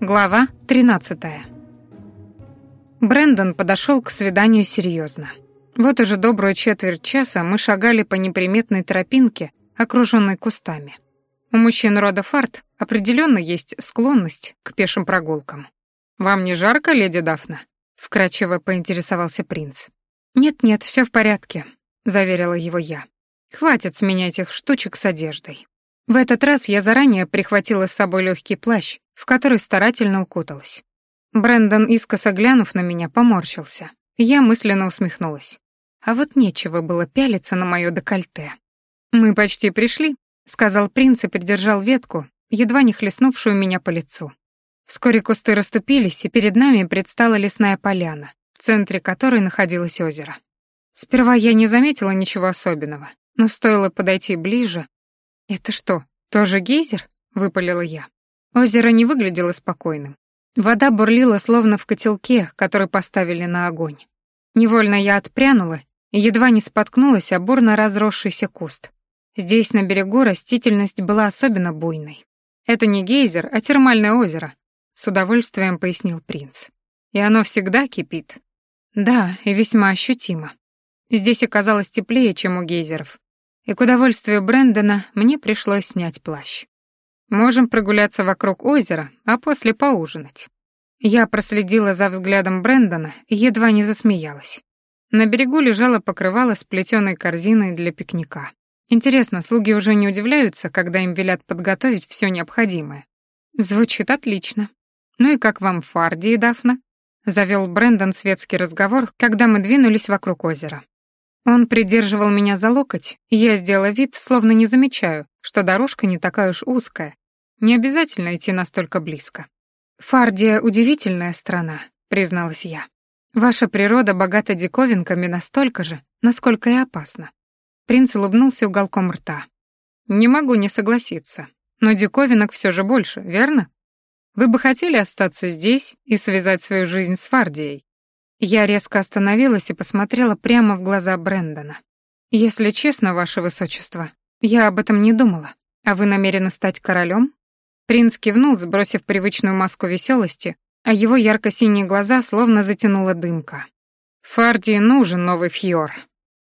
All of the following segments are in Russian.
Глава 13. Брендон подошел к свиданию серьезно. Вот уже добрую четверть часа мы шагали по неприметной тропинке, окруженной кустами. У мужчин рода фарт определенно есть склонность к пешим прогулкам. «Вам не жарко, леди Дафна?» — вкрадчиво поинтересовался принц. «Нет-нет, все в порядке», — заверила его я. «Хватит с меня этих штучек с одеждой». В этот раз я заранее прихватила с собой легкий плащ, в который старательно укуталась. Брэндон, искоса глянув на меня, поморщился. Я мысленно усмехнулась. А вот нечего было пялиться на моё декольте. «Мы почти пришли», — сказал принц и придержал ветку, едва не хлестнувшую меня по лицу. Вскоре кусты расступились, и перед нами предстала лесная поляна, в центре которой находилось озеро. Сперва я не заметила ничего особенного, но стоило подойти ближе. «Это что, тоже гейзер?» — выпалила я. Озеро не выглядело спокойным. Вода бурлила словно в котелке, который поставили на огонь. Невольно я отпрянула и едва не споткнулась о бурно разросшийся куст. Здесь на берегу растительность была особенно буйной. Это не гейзер, а термальное озеро, с удовольствием пояснил принц. И оно всегда кипит. Да, и весьма ощутимо. Здесь оказалось теплее, чем у гейзеров. И к удовольствию Брэндона мне пришлось снять плащ. Можем прогуляться вокруг озера, а после поужинать. Я проследила за взглядом Брэндона и едва не засмеялась. На берегу лежало покрывало с плетеной корзиной для пикника. Интересно, слуги уже не удивляются, когда им велят подготовить все необходимое. Звучит отлично. Ну и как вам Фарди и Дафна? Завел Брэндон светский разговор, когда мы двинулись вокруг озера. Он придерживал меня за локоть, и я сделала вид, словно не замечаю, что дорожка не такая уж узкая. Не обязательно идти настолько близко. «Фардия — удивительная страна», — призналась я. «Ваша природа богата диковинками настолько же, насколько и опасна». Принц улыбнулся уголком рта. «Не могу не согласиться. Но диковинок все же больше, верно? Вы бы хотели остаться здесь и связать свою жизнь с Фардией?» Я резко остановилась и посмотрела прямо в глаза Брэндона. «Если честно, ваше высочество, я об этом не думала. А вы намерены стать королем? Принц кивнул, сбросив привычную маску веселости, а его ярко-синие глаза словно затянула дымка. Фардии нужен новый фьор.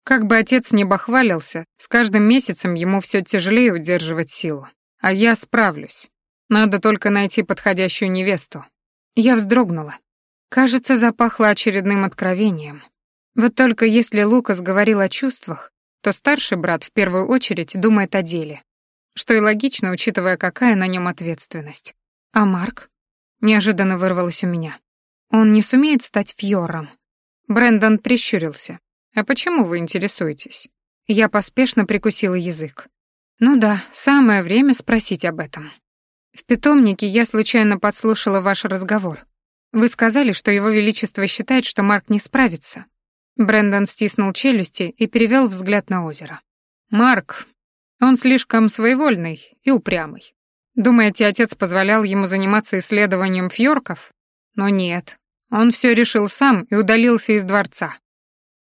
Как бы отец не бахвалился, с каждым месяцем ему все тяжелее удерживать силу. А я справлюсь. Надо только найти подходящую невесту. Я вздрогнула. Кажется, запахло очередным откровением. Вот только если Лукас говорил о чувствах, то старший брат в первую очередь думает о деле. Что и логично, учитывая, какая на нем ответственность. А Марк? Неожиданно вырвалось у меня. Он не сумеет стать фьором. Брэндон прищурился. А почему вы интересуетесь? Я поспешно прикусила язык. Ну да, самое время спросить об этом. В питомнике я случайно подслушала ваш разговор. Вы сказали, что его величество считает, что Марк не справится. Брэндон стиснул челюсти и перевел взгляд на озеро. «Марк, он слишком своевольный и упрямый. Думаете, отец позволял ему заниматься исследованием фьорков? Но нет, он все решил сам и удалился из дворца.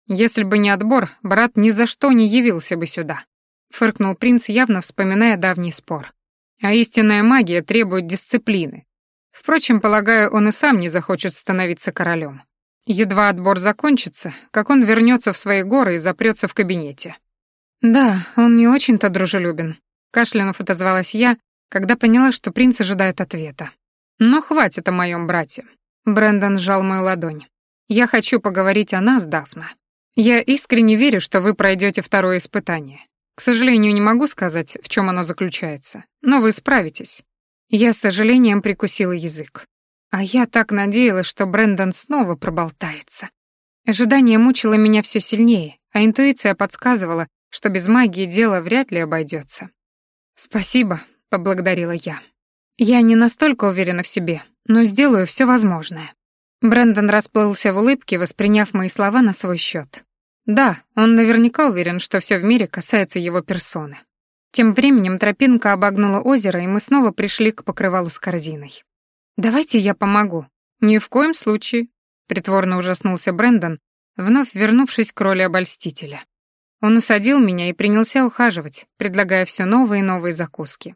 Если бы не отбор, брат ни за что не явился бы сюда», — фыркнул принц, явно вспоминая давний спор. «А истинная магия требует дисциплины. Впрочем, полагаю, он и сам не захочет становиться королем. Едва отбор закончится, как он вернется в свои горы и запрется в кабинете. Да, он не очень-то дружелюбен. Кашлянув отозвалась я, когда поняла, что принц ожидает ответа. Но хватит о моем брате. Брэндон сжал мою ладонь. Я хочу поговорить о нас, Дафна. Я искренне верю, что вы пройдете второе испытание. К сожалению, не могу сказать, в чем оно заключается, но вы справитесь. Я с сожалением прикусила язык. А я так надеялась, что Брэндон снова проболтается. Ожидание мучило меня все сильнее, а интуиция подсказывала, что без магии дело вряд ли обойдется. «Спасибо», — поблагодарила я. «Я не настолько уверена в себе, но сделаю все возможное». Брэндон расплылся в улыбке, восприняв мои слова на свой счет. Да, он наверняка уверен, что все в мире касается его персоны. Тем временем тропинка обогнула озеро, и мы снова пришли к покрывалу с корзиной. «Давайте я помогу». «Ни в коем случае», — притворно ужаснулся Брэндон, вновь вернувшись к роли обольстителя. Он усадил меня и принялся ухаживать, предлагая все новые и новые закуски.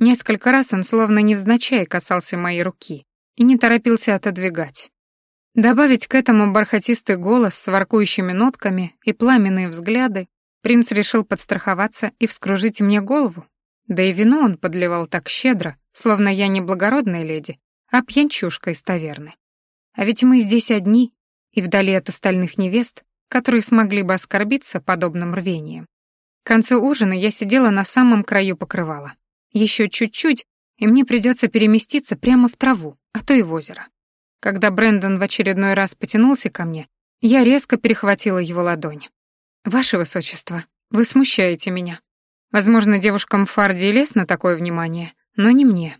Несколько раз он словно невзначай касался моей руки и не торопился отодвигать. Добавить к этому бархатистый голос с воркующими нотками и пламенные взгляды, принц решил подстраховаться и вскружить мне голову. Да и вино он подливал так щедро, словно я не благородная леди, а пьянчушка из таверны. А ведь мы здесь одни, и вдали от остальных невест, которые смогли бы оскорбиться подобным рвением. К концу ужина я сидела на самом краю покрывала. Еще чуть-чуть, и мне придется переместиться прямо в траву, а то и в озеро. Когда Брэндон в очередной раз потянулся ко мне, я резко перехватила его ладонь. «Ваше высочество, вы смущаете меня. Возможно, девушкам в Фарде и лестно такое внимание, но не мне».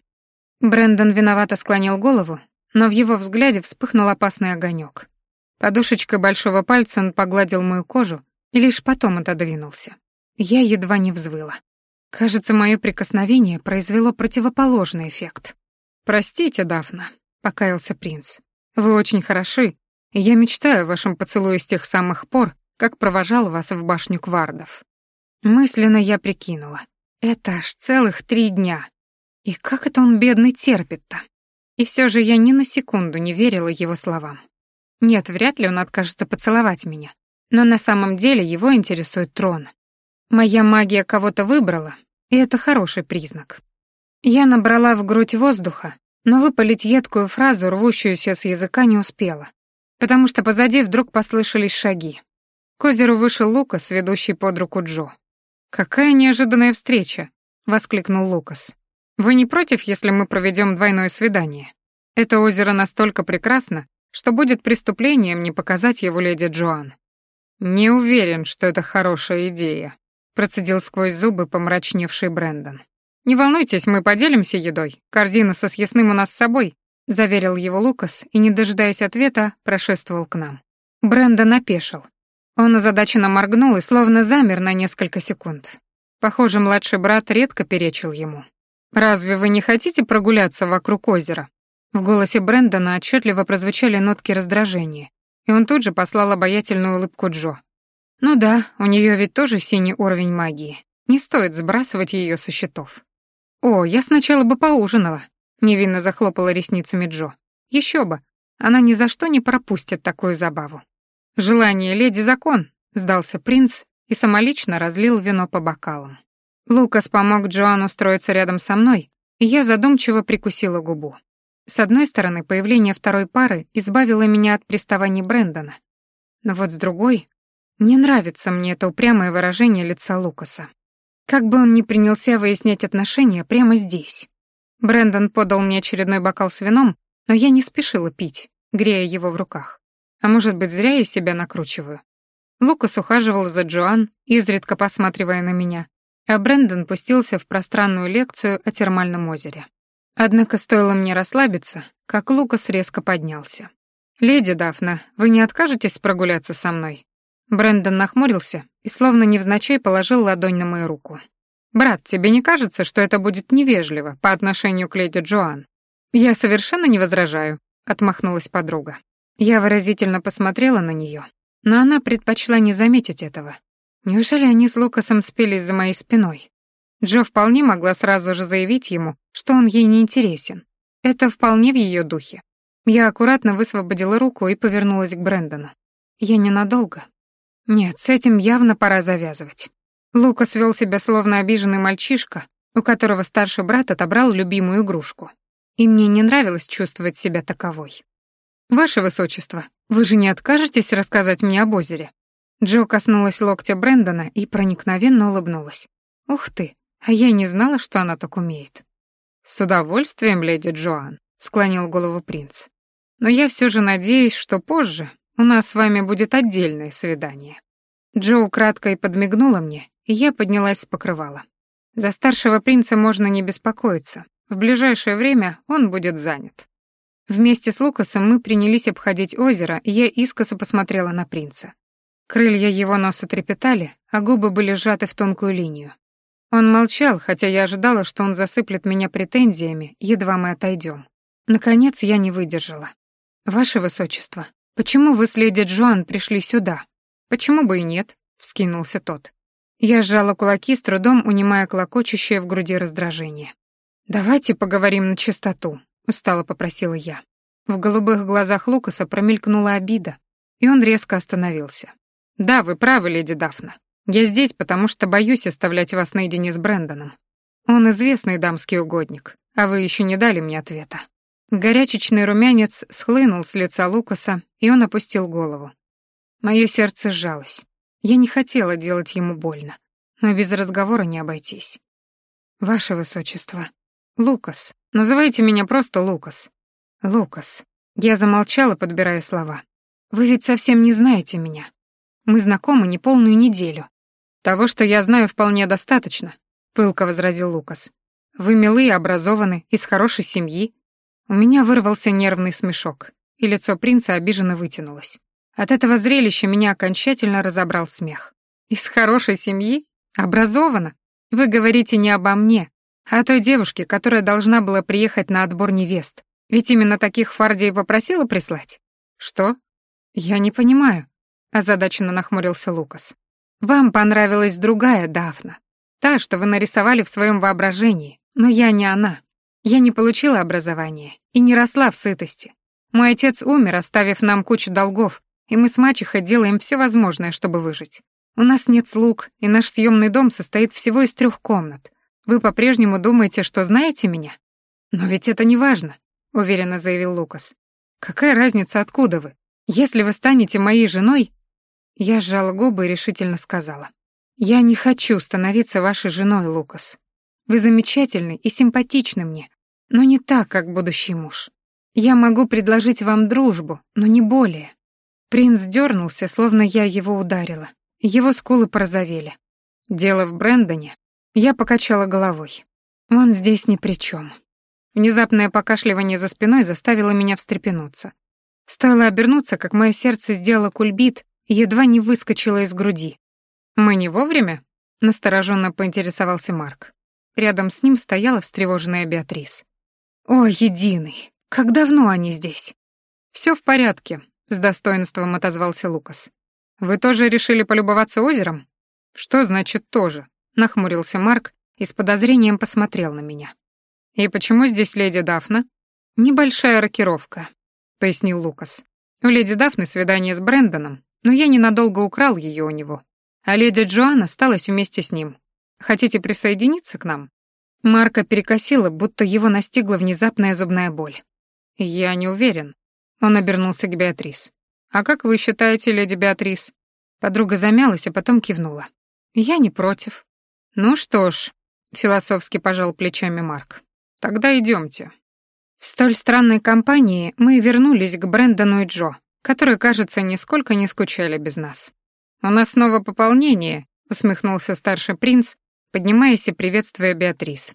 Брэндон виновато склонил голову, но в его взгляде вспыхнул опасный огонек. Подушечкой большого пальца он погладил мою кожу и лишь потом отодвинулся. Я едва не взвыла. Кажется, мое прикосновение произвело противоположный эффект. «Простите, Дафна», — покаялся принц. «Вы очень хороши, и я мечтаю о вашем поцелуе с тех самых пор, как провожал вас в башню Квардов». Мысленно я прикинула. Это аж целых три дня. И как это он, бедный, терпит-то? И все же я ни на секунду не верила его словам. Нет, вряд ли он откажется поцеловать меня. Но на самом деле его интересует трон. Моя магия кого-то выбрала, и это хороший признак. Я набрала в грудь воздуха но выпалить едкую фразу, рвущуюся с языка, не успела, потому что позади вдруг послышались шаги. К озеру вышел Лукас, ведущий под руку Джо. «Какая неожиданная встреча!» — воскликнул Лукас. «Вы не против, если мы проведем двойное свидание? Это озеро настолько прекрасно, что будет преступлением не показать его леди Джоан». «Не уверен, что это хорошая идея», — процедил сквозь зубы помрачневший Брэндон. «Не волнуйтесь, мы поделимся едой. Корзина со съестным у нас с собой», — заверил его Лукас и, не дожидаясь ответа, прошествовал к нам. Брэндон опешил. Он озадаченно моргнул и словно замер на несколько секунд. Похоже, младший брат редко перечил ему. «Разве вы не хотите прогуляться вокруг озера?» В голосе Брэндона отчетливо прозвучали нотки раздражения, и он тут же послал обаятельную улыбку Джо. «Ну да, у нее ведь тоже синий уровень магии. Не стоит сбрасывать ее со счетов». «О, я сначала бы поужинала», — невинно захлопала ресницами Джо. Еще бы, она ни за что не пропустит такую забаву». «Желание леди закон», — сдался принц и самолично разлил вино по бокалам. Лукас помог Джоан устроиться рядом со мной, и я задумчиво прикусила губу. С одной стороны, появление второй пары избавило меня от приставаний Брэндона. Но вот с другой, не нравится мне это упрямое выражение лица Лукаса. Как бы он ни принялся выяснять отношения прямо здесь. Брэндон подал мне очередной бокал с вином, но я не спешила пить, грея его в руках. А может быть, зря я себя накручиваю. Лукас ухаживал за Джоан, изредка посматривая на меня, а Брэндон пустился в пространную лекцию о термальном озере. Однако стоило мне расслабиться, как Лукас резко поднялся. «Леди Дафна, вы не откажетесь прогуляться со мной?» Брэндон нахмурился и словно невзначай положил ладонь на мою руку. «Брат, тебе не кажется, что это будет невежливо по отношению к леди Джоан?» «Я совершенно не возражаю», — отмахнулась подруга. Я выразительно посмотрела на нее, но она предпочла не заметить этого. Неужели они с Лукасом спелись за моей спиной? Джо вполне могла сразу же заявить ему, что он ей не интересен. Это вполне в ее духе. Я аккуратно высвободила руку и повернулась к Брэндону. Я ненадолго, нет, с этим явно пора завязывать. Лукас вел себя словно обиженный мальчишка, у которого старший брат отобрал любимую игрушку. И мне не нравилось чувствовать себя таковой. «Ваше высочество, вы же не откажетесь рассказать мне об озере?» Джо коснулась локтя Брэндона и проникновенно улыбнулась. «Ух ты, а я не знала, что она так умеет». «С удовольствием, леди Джоан», — склонил голову принц. «Но я все же надеюсь, что позже у нас с вами будет отдельное свидание». Джо кратко и подмигнула мне, и я поднялась с покрывала. За старшего принца можно не беспокоиться. В ближайшее время он будет занят. Вместе с Лукасом мы принялись обходить озеро, и я искоса посмотрела на принца. Крылья его носа трепетали, а губы были сжаты в тонкую линию. Он молчал, хотя я ожидала, что он засыплет меня претензиями, едва мы отойдем. Наконец я не выдержала. «Ваше высочество, «Почему вы с леди Джоан пришли сюда? Почему бы и нет? вскинулся тот. Я сжала кулаки, с трудом унимая клокочущее в груди раздражение. «Давайте поговорим на чистоту», — устало попросила я. В голубых глазах Лукаса промелькнула обида, и он резко остановился. «Да, вы правы, леди Дафна. Я здесь, потому что боюсь оставлять вас наедине с Брэндоном. Он известный дамский угодник, а вы еще не дали мне ответа». Горячечный румянец схлынул с лица Лукаса, и он опустил голову. Мое сердце сжалось. Я не хотела делать ему больно, но без разговора не обойтись. «Ваше Высочество. Лукас. Называйте меня просто Лукас. Лукас». Я замолчала, подбирая слова. «Вы ведь совсем не знаете меня. Мы знакомы не полную неделю. Того, что я знаю, вполне достаточно», — пылко возразил Лукас. «Вы милы и образованы, из хорошей семьи». У меня вырвался нервный смешок, и лицо принца обиженно вытянулось. От этого зрелища меня окончательно разобрал смех. «Из хорошей семьи? Образована? Вы говорите не обо мне, о той девушке, которая должна была приехать на отбор невест. Ведь именно таких Фардия попросила прислать?» «Что?» «Я не понимаю», — озадаченно нахмурился Лукас. «Вам понравилась другая Дафна. Та, что вы нарисовали в своем воображении. Но я не она. Я не получила образование и не росла в сытости. Мой отец умер, оставив нам кучу долгов, и мы с мачехой делаем все возможное, чтобы выжить. У нас нет слуг, и наш съемный дом состоит всего из трех комнат. Вы по-прежнему думаете, что знаете меня? Но ведь это не важно, уверенно заявил Лукас. Какая разница, откуда вы? Если вы станете моей женой, я сжала губы и решительно сказала: "Я не хочу становиться вашей женой, Лукас. Вы замечательный и симпатичный мне, но не так, как будущий муж. Я могу предложить вам дружбу, но не более. Принц дернулся, словно я его ударила. Его скулы порозовели. Дело в Брэндоне. Я покачала головой. Он здесь ни при чем. Внезапное покашливание за спиной заставило меня встрепенуться. Стоило обернуться, как мое сердце сделало кульбит и едва не выскочило из груди. «Мы не вовремя?» — настороженно поинтересовался Марк. Рядом с ним стояла встревоженная Беатрис. «О, единый! Как давно они здесь?» «Все в порядке», с достоинством отозвался Лукас. Вы тоже решили полюбоваться озером? Что значит тоже? Нахмурился Марк и с подозрением посмотрел на меня. И почему здесь леди Дафна? Небольшая рокировка, пояснил Лукас. У леди Дафны свидание с Брэндоном, но я ненадолго украл ее у него. А леди Джоан осталась вместе с ним. Хотите присоединиться к нам? Марка перекосило, будто его настигла внезапная зубная боль. Я не уверен, он обернулся к Беатрис. «А как вы считаете, леди Беатрис?» Подруга замялась, а потом кивнула. «Я не против». «Ну что ж», — философски пожал плечами Марк. «Тогда идемте. В столь странной компании мы вернулись к Брэндону и Джо, которые, кажется, нисколько не скучали без нас. «У нас снова пополнение», — усмехнулся старший принц, поднимаясь и приветствуя Беатрис.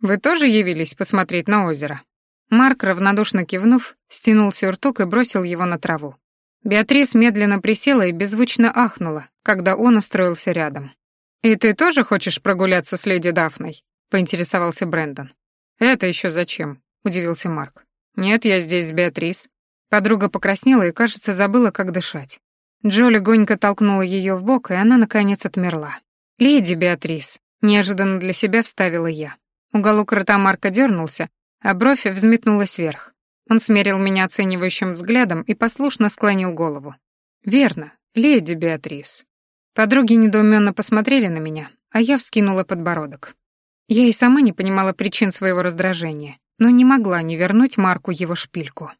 «Вы тоже явились посмотреть на озеро?» Марк, равнодушно кивнув, стянул сюртук и бросил его на траву. Беатрис медленно присела и беззвучно ахнула, когда он устроился рядом. «И ты тоже хочешь прогуляться с леди Дафной?» — поинтересовался Брэндон. «Это еще зачем?» — удивился Марк. «Нет, я здесь с Беатрис». Подруга покраснела и, кажется, забыла, как дышать. Джоли гонько толкнула ее в бок, и она, наконец, отмерла. «Леди Беатрис», — неожиданно для себя вставила я. Уголок рта Марка дернулся, а бровь взметнулась вверх. Он смерил меня оценивающим взглядом и послушно склонил голову. «Верно, леди Беатрис». Подруги недоуменно посмотрели на меня, а я вскинула подбородок. Я и сама не понимала причин своего раздражения, но не могла не вернуть Марку его шпильку.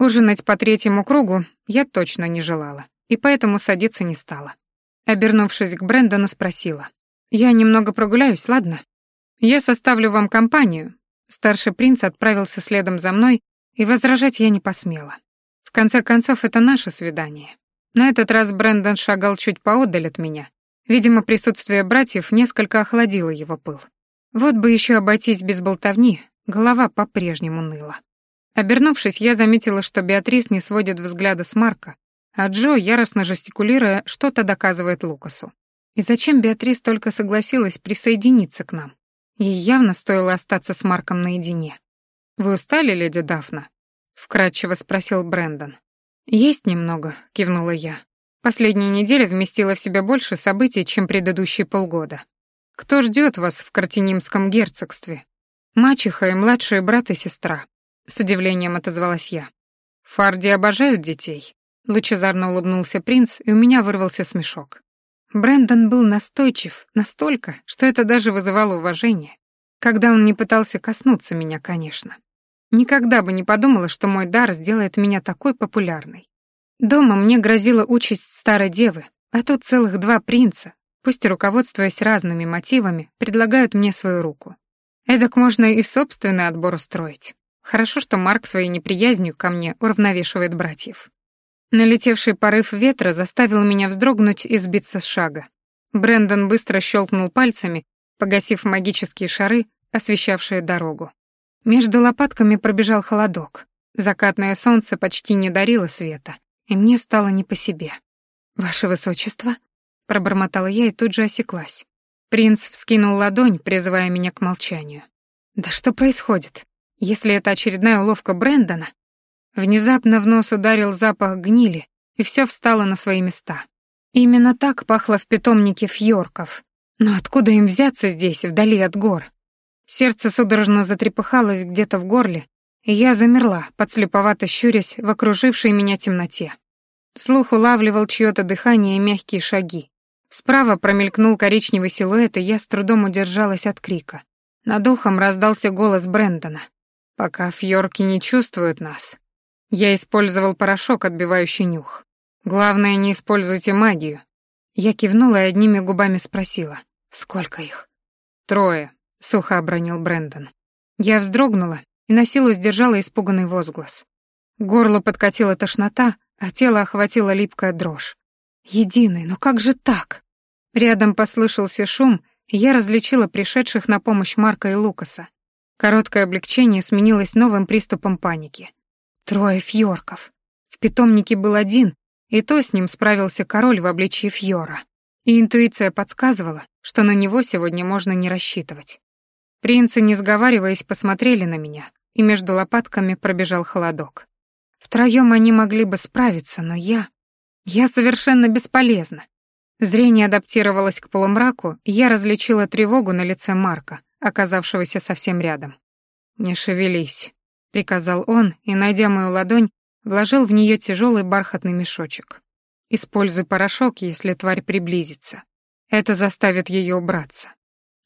Ужинать по третьему кругу я точно не желала, и поэтому садиться не стала. Обернувшись к Брэндону, спросила. «Я немного прогуляюсь, ладно? Я составлю вам компанию, Старший принц отправился следом за мной, и возражать я не посмела. В конце концов, это наше свидание. На этот раз Брэндон шагал чуть поодаль от меня. Видимо, присутствие братьев несколько охладило его пыл. Вот бы еще обойтись без болтовни, голова по-прежнему ныла. Обернувшись, я заметила, что Беатрис не сводит взгляда с Марка, а Джо, яростно жестикулируя, что-то доказывает Лукасу. И зачем Беатрис только согласилась присоединиться к нам? Ей явно стоило остаться с Марком наедине. «Вы устали, леди Дафна?» — вкратчиво спросил Брэндон. «Есть немного», — кивнула я. Последняя неделя вместила в себя больше событий, чем предыдущие полгода. Кто ждет вас в Картинимском герцогстве? Мачеха и младший брат и сестра. С удивлением отозвалась я. Фарди обожают детей. Лучезарно улыбнулся принц, и у меня вырвался смешок. Брэндон был настойчив, настолько, что это даже вызывало уважение. Когда он не пытался коснуться меня, конечно. Никогда бы не подумала, что мой дар сделает меня такой популярной. Дома мне грозила участь старой девы, а тут целых два принца, пусть руководствуясь разными мотивами, предлагают мне свою руку. Эдак можно и собственный отбор устроить. Хорошо, что Марк своей неприязнью ко мне уравновешивает братьев. Налетевший порыв ветра заставил меня вздрогнуть и сбиться с шага. Брендон быстро щелкнул пальцами, погасив магические шары, освещавшие дорогу. Между лопатками пробежал холодок. Закатное солнце почти не дарило света, и мне стало не по себе. «Ваше высочество?» — пробормотала я и тут же осеклась. Принц вскинул ладонь, призывая меня к молчанию. «Да что происходит? Если это очередная уловка Брэндона?» Внезапно в нос ударил запах гнили, и все встало на свои места. Именно так пахло в питомнике фьорков. Но откуда им взяться здесь, вдали от гор? Сердце судорожно затрепыхалось где-то в горле, и я замерла, подслеповато щурясь в окружившей меня темноте. Слух улавливал чьё-то дыхание и мягкие шаги. Справа промелькнул коричневый силуэт, и я с трудом удержалась от крика. Над ухом раздался голос Брэндона. «Пока фьорки не чувствуют нас». Я использовал порошок, отбивающий нюх. «Главное, не используйте магию». Я кивнула и одними губами спросила. «Сколько их?» «Трое», — сухо обронил Брэндон. Я вздрогнула и на силу сдержала испуганный возглас. Горло подкатила тошнота, а тело охватила липкая дрожь. «Единый, но как же так?» Рядом послышался шум, и я различила пришедших на помощь Марка и Лукаса. Короткое облегчение сменилось новым приступом паники. Трое фьорков. В питомнике был один, и то с ним справился король в обличии фьора. И интуиция подсказывала, что на него сегодня можно не рассчитывать. Принцы, не сговариваясь, посмотрели на меня, и между лопатками пробежал холодок. Втроем они могли бы справиться, но я... Я совершенно бесполезна. Зрение адаптировалось к полумраку, и я различила тревогу на лице Марка, оказавшегося совсем рядом. «Не шевелись», — приказал он, и, найдя мою ладонь, вложил в нее тяжелый бархатный мешочек. «Используй порошок, если тварь приблизится. Это заставит ее убраться.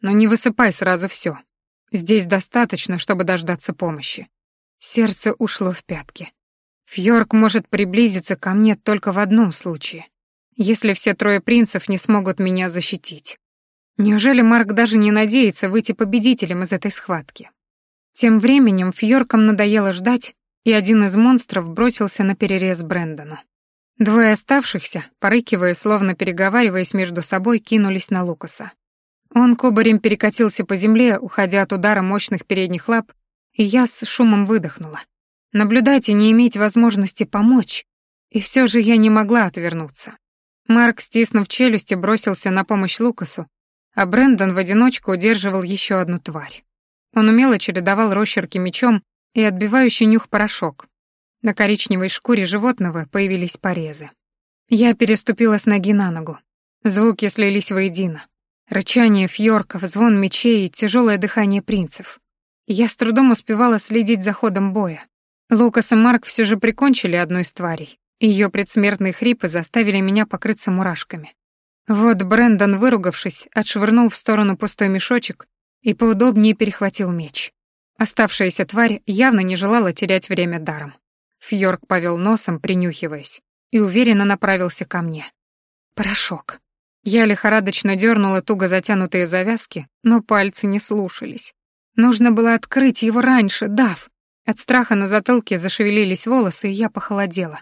Но не высыпай сразу все. Здесь достаточно, чтобы дождаться помощи. Сердце ушло в пятки. Фьорк может приблизиться ко мне только в одном случае, если все трое принцев не смогут меня защитить. Неужели Марк даже не надеется выйти победителем из этой схватки? Тем временем Фьоркам надоело ждать, и один из монстров бросился на перерез Брэндону. Двое оставшихся, порыкивая, словно переговариваясь между собой, кинулись на Лукаса. Он кубарем перекатился по земле, уходя от удара мощных передних лап, и я с шумом выдохнула. Наблюдать и не иметь возможности помочь, и все же я не могла отвернуться. Марк, стиснув челюсти, бросился на помощь Лукасу, а Брэндон в одиночку удерживал еще одну тварь. Он умело чередовал росчерки мечом и отбивающий нюх порошок. На коричневой шкуре животного появились порезы. Я переступила с ноги на ногу. Звуки слились воедино. Рычание фьорков, звон мечей и тяжелое дыхание принцев. Я с трудом успевала следить за ходом боя. Лукас и Марк все же прикончили одну из тварей. Ее предсмертные хрипы заставили меня покрыться мурашками. Вот Брэндон, выругавшись, отшвырнул в сторону пустой мешочек и поудобнее перехватил меч. Оставшаяся тварь явно не желала терять время даром. Фьорк повел носом, принюхиваясь, и уверенно направился ко мне. Порошок. Я лихорадочно дернула туго затянутые завязки, но пальцы не слушались. Нужно было открыть его раньше, дав. От страха на затылке зашевелились волосы, и я похолодела.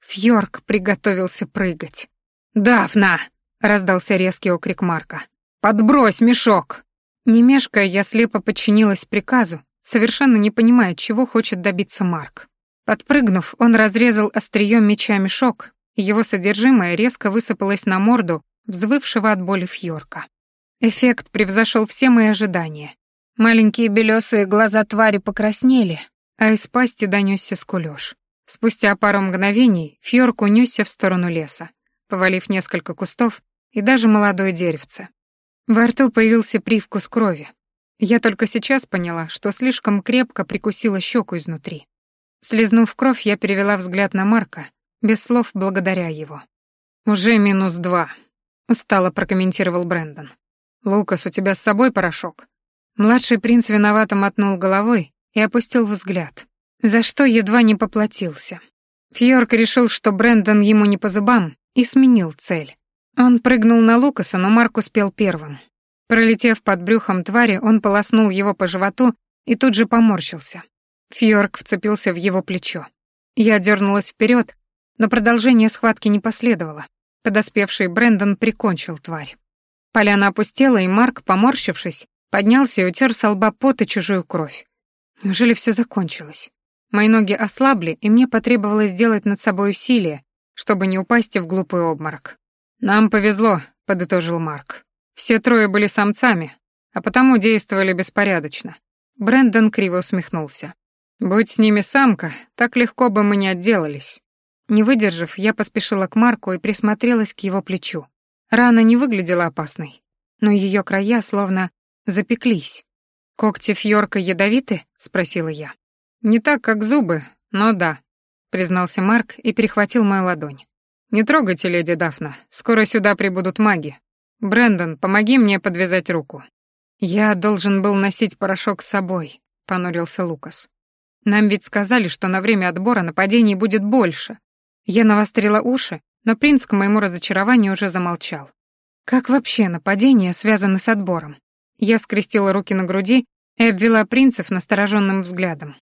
Фьорк приготовился прыгать. «Дафна!» — раздался резкий окрик Марка. «Подбрось мешок!» Не мешкая, я слепо подчинилась приказу, совершенно не понимая, чего хочет добиться Марк. Подпрыгнув, он разрезал острием меча мешок, и его содержимое резко высыпалось на морду взвывшего от боли Фьорка. Эффект превзошел все мои ожидания. Маленькие белесые глаза твари покраснели, а из пасти донесся скулёж. Спустя пару мгновений Фьорк унесся в сторону леса. повалив несколько кустов и даже молодое деревце. Во рту появился привкус крови. Я только сейчас поняла, что слишком крепко прикусила щеку изнутри. Слизнув кровь, я перевела взгляд на Марка, без слов благодаря его. «Уже минус два», — устало прокомментировал Брэндон. «Лукас, у тебя с собой порошок?» Младший принц виновато мотнул головой и опустил взгляд, за что едва не поплатился. Фьорк решил, что Брэндон ему не по зубам, и сменил цель. Он прыгнул на Лукаса, но Марк успел первым. Пролетев под брюхом твари, он полоснул его по животу и тут же поморщился. Фьорк вцепился в его плечо. Я дернулась вперед, но продолжение схватки не последовало. Подоспевший Брэндон прикончил тварь. Поляна опустела, и Марк, поморщившись, поднялся и утер с лба пот и чужую кровь. Неужели все закончилось? Мои ноги ослабли, и мне потребовалось сделать над собой усилие, чтобы не упасть в глупый обморок. «Нам повезло», — подытожил Марк. «Все трое были самцами, а потому действовали беспорядочно». Брэндон криво усмехнулся. «Будь с ними самка, так легко бы мы не отделались». Не выдержав, я поспешила к Марку и присмотрелась к его плечу. Рана не выглядела опасной, но ее края словно запеклись. «Когти Фьорка ядовиты?» — спросила я. «Не так, как зубы, но да», — признался Марк и перехватил мою ладонь. «Не трогайте, леди Дафна, скоро сюда прибудут маги. Брэндон, помоги мне подвязать руку». «Я должен был носить порошок с собой», — понурился Лукас. «Нам ведь сказали, что на время отбора нападений будет больше». Я навострила уши, но принц к моему разочарованию уже замолчал. «Как вообще нападения связаны с отбором?» Я скрестила руки на груди и обвела принцев настороженным взглядом.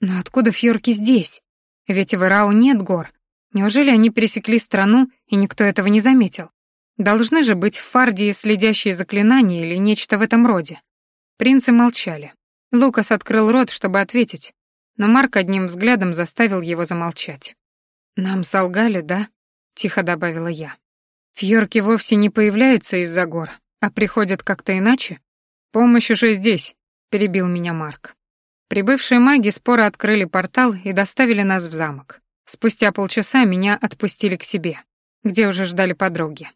«Но откуда фьорки здесь? Ведь в Ирау нет гор, Неужели они пересекли страну, и никто этого не заметил? Должны же быть в Фардии следящие заклинания или нечто в этом роде. Принцы молчали. Лукас открыл рот, чтобы ответить, но Марк одним взглядом заставил его замолчать. «Нам солгали, да?» — тихо добавила я. «Фьорки вовсе не появляются из-за гор, а приходят как-то иначе?» «Помощь уже здесь», — перебил меня Марк. Прибывшие маги споро открыли портал и доставили нас в замок. Спустя полчаса меня отпустили к себе, где уже ждали подруги.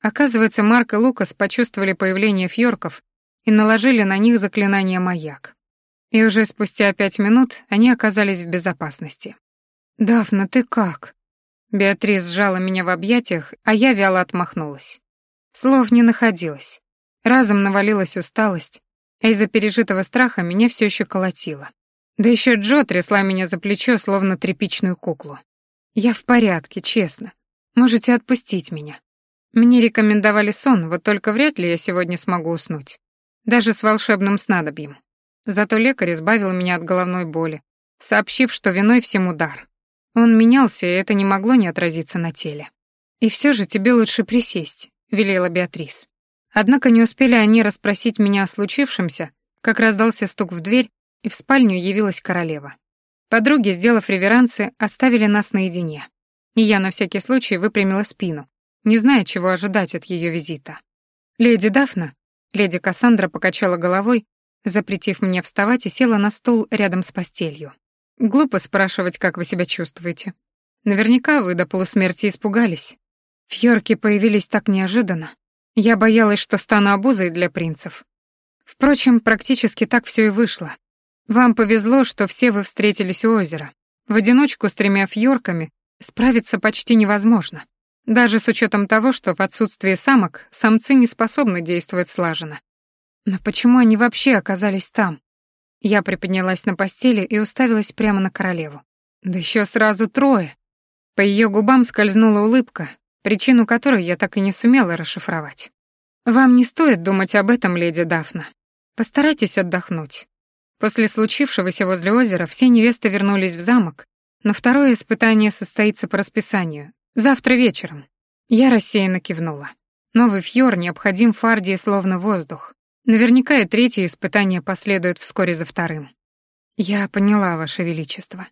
Оказывается, Марк и Лукас почувствовали появление фьорков и наложили на них заклинание «Маяк». И уже спустя пять минут они оказались в безопасности. «Дафна, ты как?» Беатрис сжала меня в объятиях, а я вяло отмахнулась. Слов не находилось. Разом навалилась усталость, а из-за пережитого страха меня все еще колотило. Да еще Джо трясла меня за плечо, словно тряпичную куклу. Я в порядке, честно. Можете отпустить меня. Мне рекомендовали сон, вот только вряд ли я сегодня смогу уснуть. Даже с волшебным снадобьем. Зато лекарь избавил меня от головной боли, сообщив, что виной всему дар. Он менялся, и это не могло не отразиться на теле. «И все же тебе лучше присесть», — велела Беатрис. Однако не успели они расспросить меня о случившемся, как раздался стук в дверь, и в спальню явилась королева. Подруги, сделав реверансы, оставили нас наедине. И я на всякий случай выпрямила спину, не зная, чего ожидать от ее визита. «Леди Дафна?» Леди Кассандра покачала головой, запретив мне вставать и села на стул рядом с постелью. «Глупо спрашивать, как вы себя чувствуете. Наверняка вы до полусмерти испугались. Фьорки появились так неожиданно. Я боялась, что стану обузой для принцев. Впрочем, практически так все и вышло. Вам повезло, что все вы встретились у озера. В одиночку с тремя фьорками справиться почти невозможно. Даже с учетом того, что в отсутствие самок самцы не способны действовать слаженно. Но почему они вообще оказались там? Я приподнялась на постели и уставилась прямо на королеву. Да еще сразу трое. По ее губам скользнула улыбка, причину которой я так и не сумела расшифровать. Вам не стоит думать об этом, леди Дафна. Постарайтесь отдохнуть. После случившегося возле озера все невесты вернулись в замок, но второе испытание состоится по расписанию, завтра вечером. Я рассеянно кивнула. Новый фьор необходим Фардии словно воздух. Наверняка и третье испытание последует вскоре за вторым. Я поняла, Ваше Величество.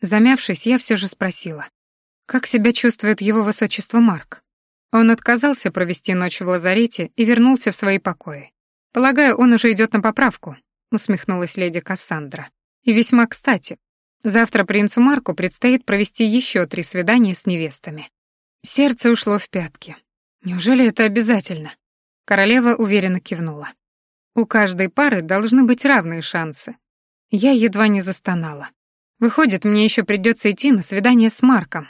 Замявшись, я все же спросила. Как себя чувствует его высочество Марк? Он отказался провести ночь в лазарете и вернулся в свои покои. Полагаю, он уже идет на поправку, усмехнулась леди Кассандра. И весьма кстати. Завтра принцу Марку предстоит провести еще три свидания с невестами. Сердце ушло в пятки. Неужели это обязательно? Королева уверенно кивнула. У каждой пары должны быть равные шансы. Я едва не застонала. Выходит, мне еще придется идти на свидание с Марком.